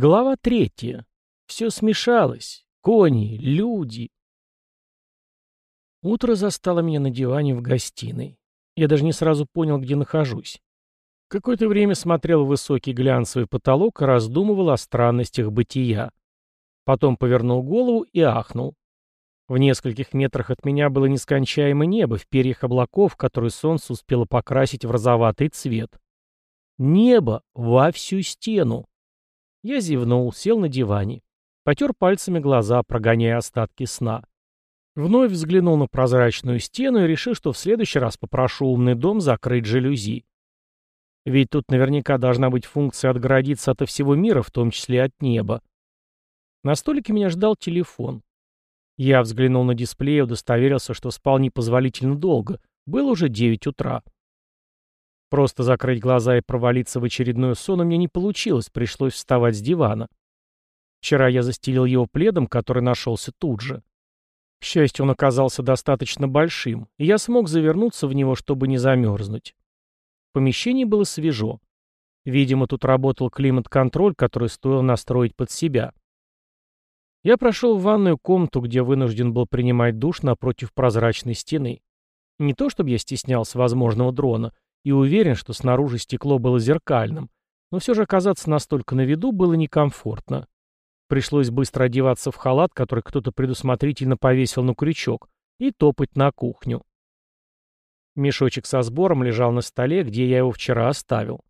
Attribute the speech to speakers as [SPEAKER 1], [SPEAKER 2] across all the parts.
[SPEAKER 1] Глава третья. Все смешалось. Кони, люди. Утро застало меня на диване в гостиной. Я даже не сразу понял, где нахожусь. Какое-то время смотрел в высокий глянцевый потолок и раздумывал о странностях бытия. Потом повернул голову и ахнул. В нескольких метрах от меня было нескончаемое небо в перьях облаков, которые солнце успело покрасить в розоватый цвет. Небо во всю стену. Я зевнул, сел на диване. Потер пальцами глаза, прогоняя остатки сна. Вновь взглянул на прозрачную стену и решил, что в следующий раз попрошу умный дом закрыть жалюзи. Ведь тут наверняка должна быть функция отгородиться от всего мира, в том числе от неба. На столике меня ждал телефон. Я взглянул на дисплей и удостоверился, что спал непозволительно долго. Было уже 9 утра. Просто закрыть глаза и провалиться в очередной сон у меня не получилось, пришлось вставать с дивана. Вчера я застелил его пледом, который нашелся тут же. К счастью, он оказался достаточно большим, и я смог завернуться в него, чтобы не замерзнуть. В помещении было свежо. Видимо, тут работал климат-контроль, который стоило настроить под себя. Я прошел в ванную комнату, где вынужден был принимать душ напротив прозрачной стены. Не то чтобы я стеснялся возможного дрона, и уверен, что снаружи стекло было зеркальным, но все же оказаться настолько на виду было некомфортно. Пришлось быстро одеваться в халат, который кто-то предусмотрительно повесил на крючок, и топать на кухню. Мешочек со сбором лежал на столе, где я его вчера оставил.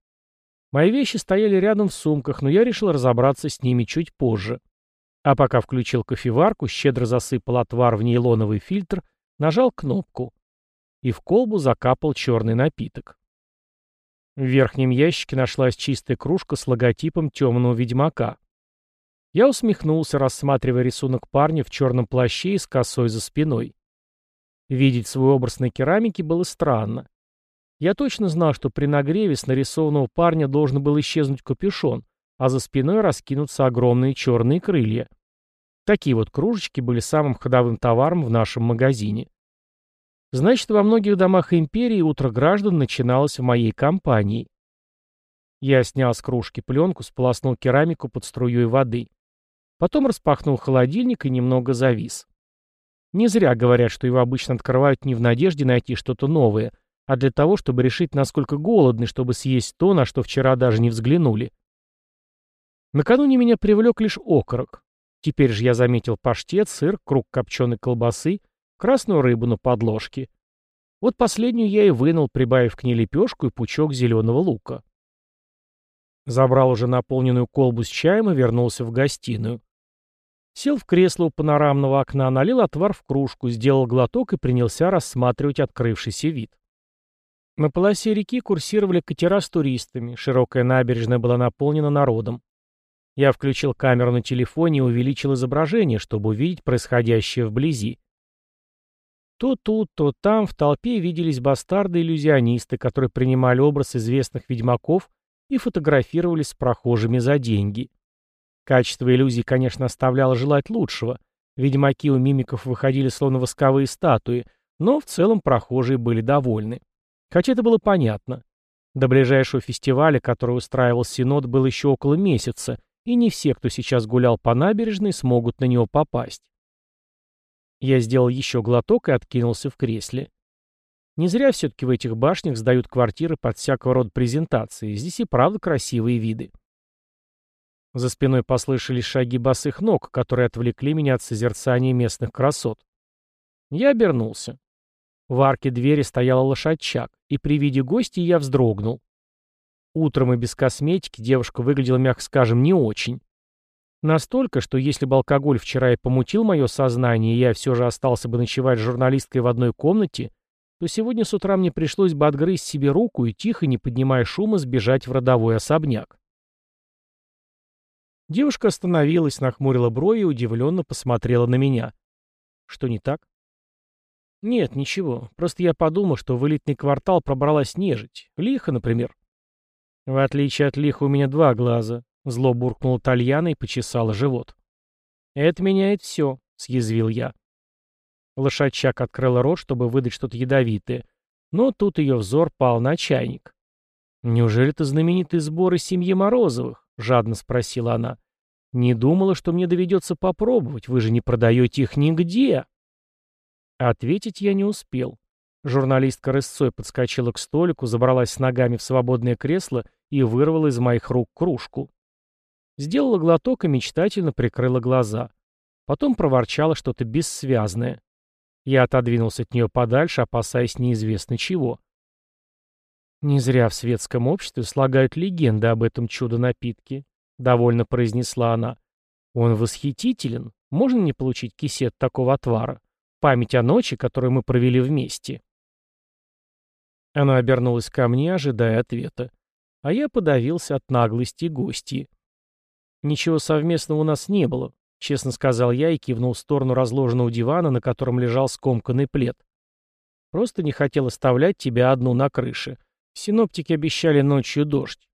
[SPEAKER 1] Мои вещи стояли рядом в сумках, но я решил разобраться с ними чуть позже. А пока включил кофеварку, щедро засыпал отвар в нейлоновый фильтр, нажал кнопку. И в колбу закапал черный напиток. В верхнем ящике нашлась чистая кружка с логотипом темного ведьмака. Я усмехнулся, рассматривая рисунок парня в черном плаще и с косой за спиной. Видеть свой образ на керамике было странно. Я точно знал, что при нагреве с нарисованного парня должен был исчезнуть капюшон, а за спиной раскинутся огромные черные крылья. Такие вот кружечки были самым ходовым товаром в нашем магазине. Значит, во многих домах империи утро граждан начиналось в моей компании. Я снял с кружки пленку, сполоснул керамику под струей воды. Потом распахнул холодильник и немного завис. Не зря говорят, что его обычно открывают не в надежде найти что-то новое, а для того, чтобы решить, насколько голодны, чтобы съесть то, на что вчера даже не взглянули. Накануне меня привлек лишь окорок. Теперь же я заметил паштет, сыр, круг копченой колбасы, красную рыбу на подложке. Вот последнюю я и вынул, прибавив к ней лепешку и пучок зеленого лука. Забрал уже наполненную колбу с чаем и вернулся в гостиную. Сел в кресло у панорамного окна, налил отвар в кружку, сделал глоток и принялся рассматривать открывшийся вид. На полосе реки курсировали катера с туристами, широкая набережная была наполнена народом. Я включил камеру на телефоне и увеличил изображение, чтобы увидеть происходящее вблизи. То тут, то там в толпе виделись бастарды-иллюзионисты, которые принимали образ известных ведьмаков и фотографировались с прохожими за деньги. Качество иллюзий, конечно, оставляло желать лучшего. Ведьмаки у мимиков выходили словно восковые статуи, но в целом прохожие были довольны. Хотя это было понятно. До ближайшего фестиваля, который устраивал Синод, было еще около месяца, и не все, кто сейчас гулял по набережной, смогут на него попасть. Я сделал еще глоток и откинулся в кресле. Не зря все-таки в этих башнях сдают квартиры под всякого рода презентации. Здесь и правда красивые виды. За спиной послышались шаги босых ног, которые отвлекли меня от созерцания местных красот. Я обернулся. В арке двери стояла лошадчак, и при виде гостей я вздрогнул. Утром и без косметики девушка выглядела, мягко скажем, не очень. Настолько, что если бы алкоголь вчера и помутил мое сознание, и я все же остался бы ночевать с журналисткой в одной комнате, то сегодня с утра мне пришлось бы отгрызть себе руку и тихо, не поднимая шума, сбежать в родовой особняк. Девушка остановилась, нахмурила брови и удивленно посмотрела на меня. Что не так? Нет, ничего. Просто я подумал, что в элитный квартал пробралась нежить. Лиха, например. В отличие от лиха у меня два глаза. Зло буркнул Тальяна и почесала живот. «Это меняет все», — съязвил я. Лошадчак открыла рот, чтобы выдать что-то ядовитое, но тут ее взор пал на чайник. «Неужели это знаменитые сборы семьи Морозовых?» — жадно спросила она. Не думала, что мне доведется попробовать, вы же не продаете их нигде. Ответить я не успел. Журналистка рысцой подскочила к столику, забралась с ногами в свободное кресло и вырвала из моих рук кружку. Сделала глоток и мечтательно прикрыла глаза. Потом проворчала что-то бессвязное. Я отодвинулся от нее подальше, опасаясь неизвестно чего. «Не зря в светском обществе слагают легенды об этом чудо-напитке», — довольно произнесла она. «Он восхитителен. Можно мне получить кисет такого отвара? Память о ночи, которую мы провели вместе». Она обернулась ко мне, ожидая ответа. А я подавился от наглости гостьи. «Ничего совместного у нас не было. — честно сказал я и кивнул в сторону разложенного дивана, на котором лежал скомканный плед. «Просто не хотел оставлять тебя одну на крыше. Синоптики обещали ночью дождь».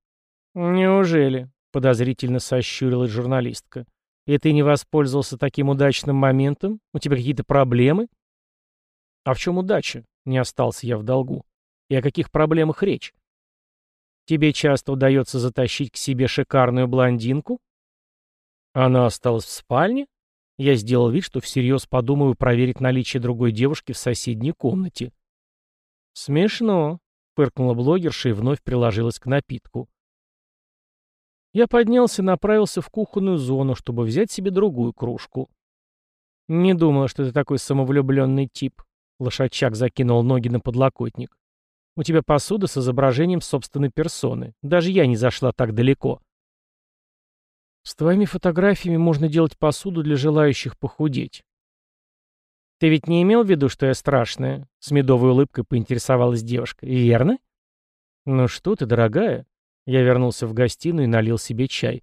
[SPEAKER 1] «Неужели?» — подозрительно сощурилась журналистка. «И ты не воспользовался таким удачным моментом? У тебя какие-то проблемы?» «А в чем удача?» — не остался я в долгу. «И о каких проблемах речь?» «Тебе часто удается затащить к себе шикарную блондинку?» Она осталась в спальне? Я сделал вид, что всерьез подумаю проверить наличие другой девушки в соседней комнате. Смешно, фыркнула блогерша и вновь приложилась к напитку. Я поднялся и направился в кухонную зону, чтобы взять себе другую кружку. «Не думала, что ты такой самовлюбленный тип», — лошадчак закинул ноги на подлокотник. «У тебя посуда с изображением собственной персоны. Даже я не зашла так далеко». С твоими фотографиями можно делать посуду для желающих похудеть. Ты ведь не имел в виду, что я страшная? С медовой улыбкой поинтересовалась девушка. Верно? Ну что ты, дорогая? Я вернулся в гостиную и налил себе чай.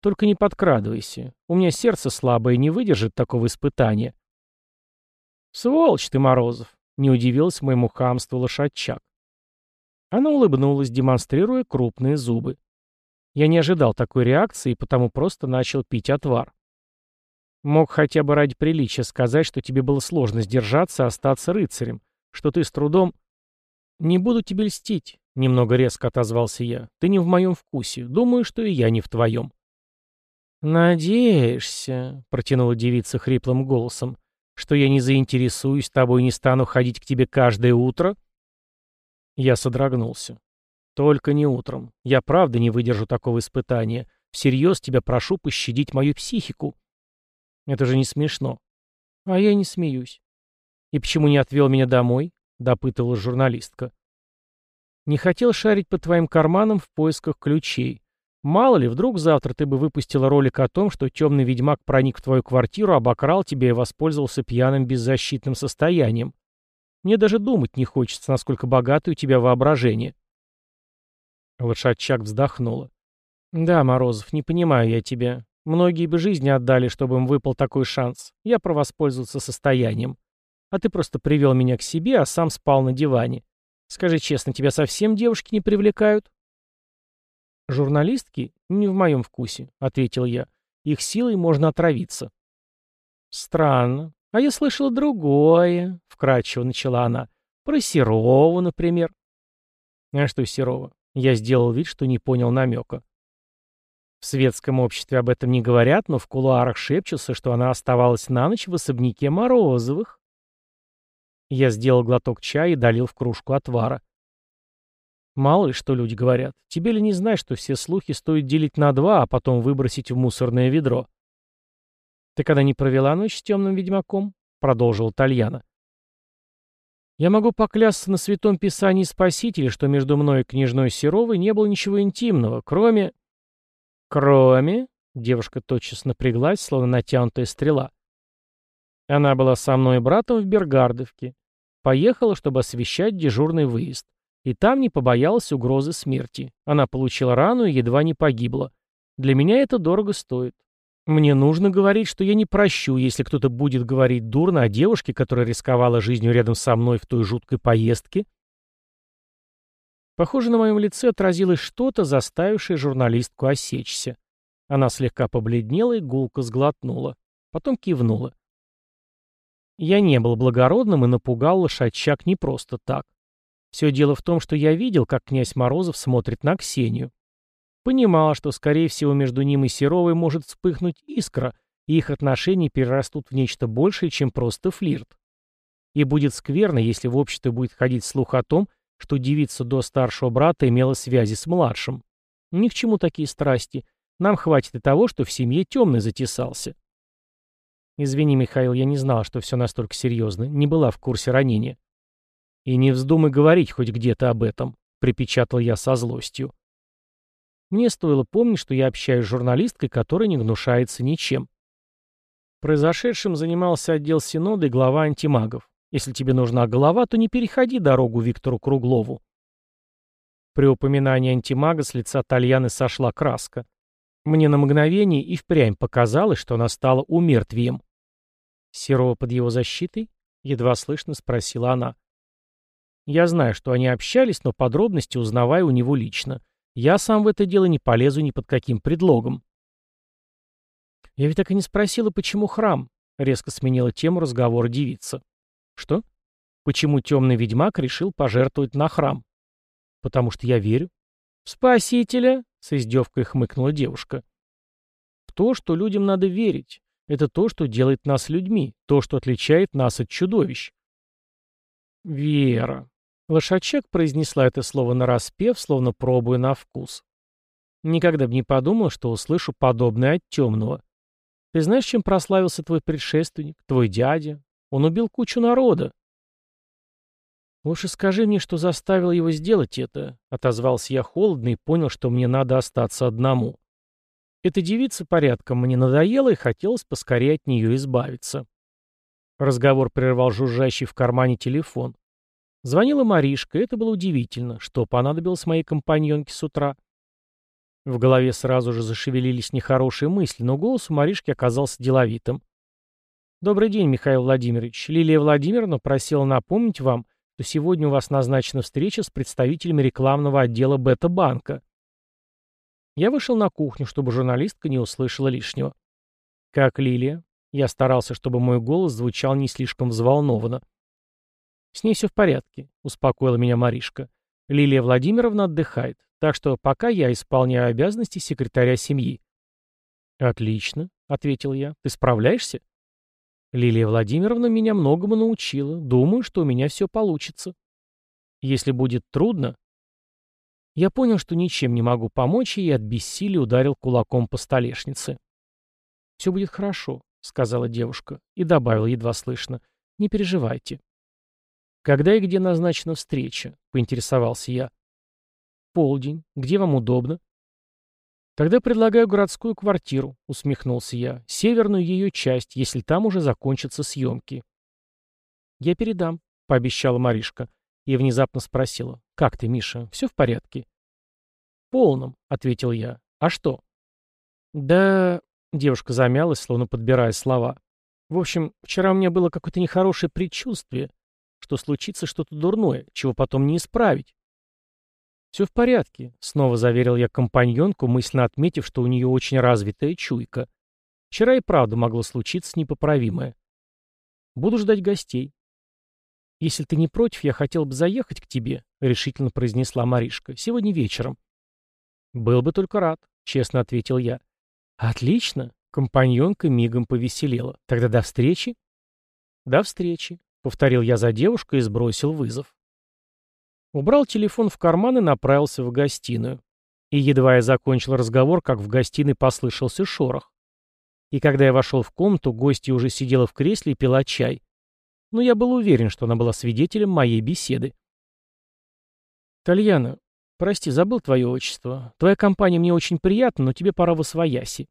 [SPEAKER 1] Только не подкрадывайся. У меня сердце слабое не выдержит такого испытания. Сволочь ты, Морозов! Не удивилась моему хамству лошадчак. Она улыбнулась, демонстрируя крупные зубы. Я не ожидал такой реакции, и потому просто начал пить отвар. Мог хотя бы ради приличия сказать, что тебе было сложно сдержаться и остаться рыцарем, что ты с трудом... «Не буду тебе льстить», — немного резко отозвался я. «Ты не в моем вкусе. Думаю, что и я не в твоем». «Надеешься», — протянула девица хриплым голосом, «что я не заинтересуюсь тобой и не стану ходить к тебе каждое утро?» Я содрогнулся. Только не утром. Я правда не выдержу такого испытания. Всерьез тебя прошу пощадить мою психику. Это же не смешно. А я не смеюсь. И почему не отвел меня домой? Допытывалась журналистка. Не хотел шарить по твоим карманам в поисках ключей. Мало ли, вдруг завтра ты бы выпустила ролик о том, что темный ведьмак проник в твою квартиру, обокрал тебя и воспользовался пьяным беззащитным состоянием. Мне даже думать не хочется, насколько богатое у тебя воображение. Лошадчак вздохнула. «Да, Морозов, не понимаю я тебя. Многие бы жизни отдали, чтобы им выпал такой шанс. Я про воспользоваться состоянием. А ты просто привел меня к себе, а сам спал на диване. Скажи честно, тебя совсем девушки не привлекают?» «Журналистки? Не в моем вкусе», — ответил я. «Их силой можно отравиться». «Странно. А я слышала другое», — вкратчиво начала она. «Про Серову, например». «А что Серова? Я сделал вид, что не понял намека. В светском обществе об этом не говорят, но в кулуарах шепчутся, что она оставалась на ночь в особняке Морозовых. Я сделал глоток чая и долил в кружку отвара. Мало ли, что люди говорят. Тебе ли не знать, что все слухи стоит делить на два, а потом выбросить в мусорное ведро? Ты когда не провела ночь с темным ведьмаком? Продолжил Тальяна. Я могу поклясться на святом писании Спасителя, что между мной и княжной Серовой не было ничего интимного, кроме... Кроме... Девушка тотчас напряглась, словно натянутая стрела. Она была со мной и братом в Бергардовке. Поехала, чтобы освещать дежурный выезд. И там не побоялась угрозы смерти. Она получила рану и едва не погибла. Для меня это дорого стоит. Мне нужно говорить, что я не прощу, если кто-то будет говорить дурно о девушке, которая рисковала жизнью рядом со мной в той жуткой поездке. Похоже, на моем лице отразилось что-то, заставившее журналистку осечься. Она слегка побледнела и гулко сглотнула. Потом кивнула. Я не был благородным и напугал лошадчак не просто так. Все дело в том, что я видел, как князь Морозов смотрит на Ксению. Понимала, что, скорее всего, между ним и Серовой может вспыхнуть искра, и их отношения перерастут в нечто большее, чем просто флирт. И будет скверно, если в обществе будет ходить слух о том, что девица до старшего брата имела связи с младшим. Ни к чему такие страсти. Нам хватит и того, что в семье темный затесался. Извини, Михаил, я не знала, что все настолько серьезно, не была в курсе ранения. И не вздумай говорить хоть где-то об этом, припечатал я со злостью. Мне стоило помнить, что я общаюсь с журналисткой, которая не гнушается ничем. Произошедшим занимался отдел Синода и глава антимагов. Если тебе нужна голова, то не переходи дорогу Виктору Круглову. При упоминании антимага с лица Тальяны сошла краска. Мне на мгновение и впрямь показалось, что она стала умертвием. «Серова под его защитой?» — едва слышно спросила она. «Я знаю, что они общались, но подробности узнаваю у него лично. Я сам в это дело не полезу ни под каким предлогом». «Я ведь так и не спросила, почему храм?» — резко сменила тему разговора девица. «Что? Почему темный ведьмак решил пожертвовать на храм?» «Потому что я верю». «В Спасителя?» — с издевкой хмыкнула девушка. «В то, что людям надо верить. Это то, что делает нас людьми, то, что отличает нас от чудовищ». «Вера». Лошачек произнесла это слово нараспев, словно пробуя на вкус. Никогда бы не подумал, что услышу подобное от темного. Ты знаешь, чем прославился твой предшественник, твой дядя, он убил кучу народа. «Лучше скажи мне, что заставило его сделать это», — отозвался я холодно и понял, что мне надо остаться одному. Эта девица порядком мне надоела, и хотелось поскорее от нее избавиться. Разговор прервал жужжащий в кармане телефон. Звонила Маришка, это было удивительно, что понадобилось моей компаньонке с утра. В голове сразу же зашевелились нехорошие мысли, но голос у Маришки оказался деловитым. «Добрый день, Михаил Владимирович. Лилия Владимировна просила напомнить вам, что сегодня у вас назначена встреча с представителями рекламного отдела Бета-банка». Я вышел на кухню, чтобы журналистка не услышала лишнего. «Как Лилия?» Я старался, чтобы мой голос звучал не слишком взволнованно. «С ней все в порядке», — успокоила меня Маришка. «Лилия Владимировна отдыхает, так что пока я исполняю обязанности секретаря семьи». «Отлично», — ответил я. «Ты справляешься?» Лилия Владимировна меня многому научила. Думаю, что у меня все получится. Если будет трудно... Я понял, что ничем не могу помочь, и от бессилия ударил кулаком по столешнице. «Все будет хорошо», — сказала девушка, и добавила едва слышно. «Не переживайте». «Когда и где назначена встреча?» — поинтересовался я. «Полдень. Где вам удобно?» «Тогда предлагаю городскую квартиру», — усмехнулся я. «Северную ее часть, если там уже закончатся съемки». «Я передам», — пообещала Маришка. И внезапно спросила. «Как ты, Миша? Все в порядке?» «В полном», — ответил я. «А что?» «Да...» — девушка замялась, словно подбирая слова. «В общем, вчера у меня было какое-то нехорошее предчувствие, что случится что-то дурное, чего потом не исправить. «Все в порядке», — снова заверил я компаньонку, мысленно отметив, что у нее очень развитая чуйка. Вчера и правда могло случиться непоправимое. «Буду ждать гостей». «Если ты не против, я хотел бы заехать к тебе», — решительно произнесла Маришка. «Сегодня вечером». «Был бы только рад», — честно ответил я. «Отлично», — компаньонка мигом повеселела. «Тогда до встречи». «До встречи», — повторил я за девушкой и сбросил вызов. Убрал телефон в карман и направился в гостиную. И едва я закончил разговор, как в гостиной послышался шорох. И когда я вошел в комнату, гостья уже сидела в кресле и пила чай. Но я был уверен, что она была свидетелем моей беседы. «Тальяна, прости, забыл твое отчество. Твоя компания мне очень приятна, но тебе пора в освояси».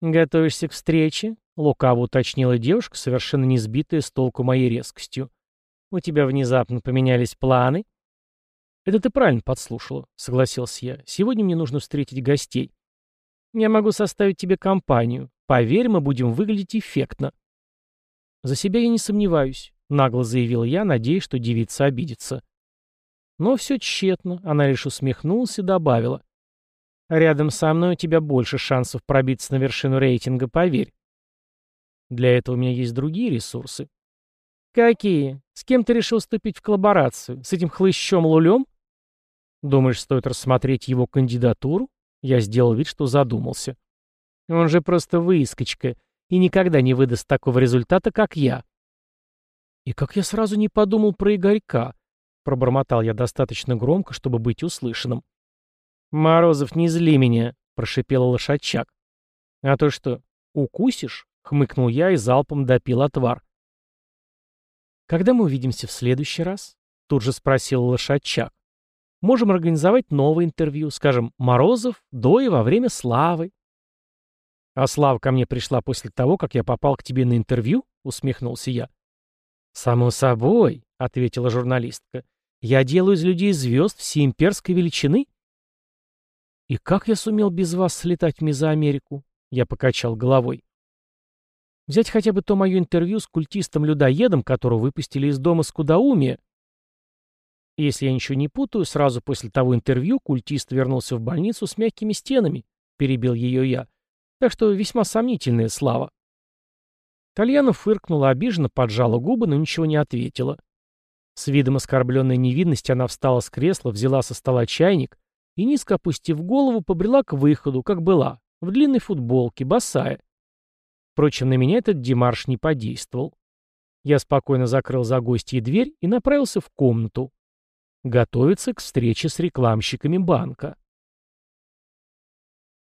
[SPEAKER 1] «Готовишься к встрече?» — лукаво уточнила девушка, совершенно не сбитая с толку моей резкостью. «У тебя внезапно поменялись планы?» «Это ты правильно подслушала», — согласился я. «Сегодня мне нужно встретить гостей». «Я могу составить тебе компанию. Поверь, мы будем выглядеть эффектно». «За себя я не сомневаюсь», — нагло заявил я, надеясь, что девица обидится. Но все тщетно, она лишь усмехнулась и добавила. «Рядом со мной у тебя больше шансов пробиться на вершину рейтинга, поверь». Для этого у меня есть другие ресурсы. «Какие? С кем ты решил вступить в коллаборацию? С этим хлыщом Лулем?» Думаешь, стоит рассмотреть его кандидатуру? Я сделал вид, что задумался. Он же просто выскочка и никогда не выдаст такого результата, как я. И как я сразу не подумал про Игорька, пробормотал я достаточно громко, чтобы быть услышанным. «Морозов, не зли меня», — прошипел лошадчак. «А то что, укусишь?» — хмыкнул я и залпом допил отвар. «Когда мы увидимся в следующий раз?» — тут же спросил лошадчак. «Можем организовать новое интервью, скажем, Морозов до и во время Славы». «А Слава ко мне пришла после того, как я попал к тебе на интервью?» — усмехнулся я. «Само собой», — ответила журналистка. «Я делаю из людей звезд всеимперской величины». «И как я сумел без вас слетать в Мезоамерику?» Я покачал головой. Взять хотя бы то мое интервью с культистом-людоедом, которого выпустили из дома Скудоумия. Если я ничего не путаю, сразу после того интервью культист вернулся в больницу с мягкими стенами, перебил ее я. Так что весьма сомнительная слава. Тальяна фыркнула обиженно, поджала губы, но ничего не ответила. С видом оскорбленной невинности она встала с кресла, взяла со стола чайник и, низко опустив голову, побрела к выходу, как была, в длинной футболке, босая. Впрочем, на меня этот демарш не подействовал. Я спокойно закрыл за гостьей дверь и направился в комнату. Готовиться к встрече с рекламщиками банка.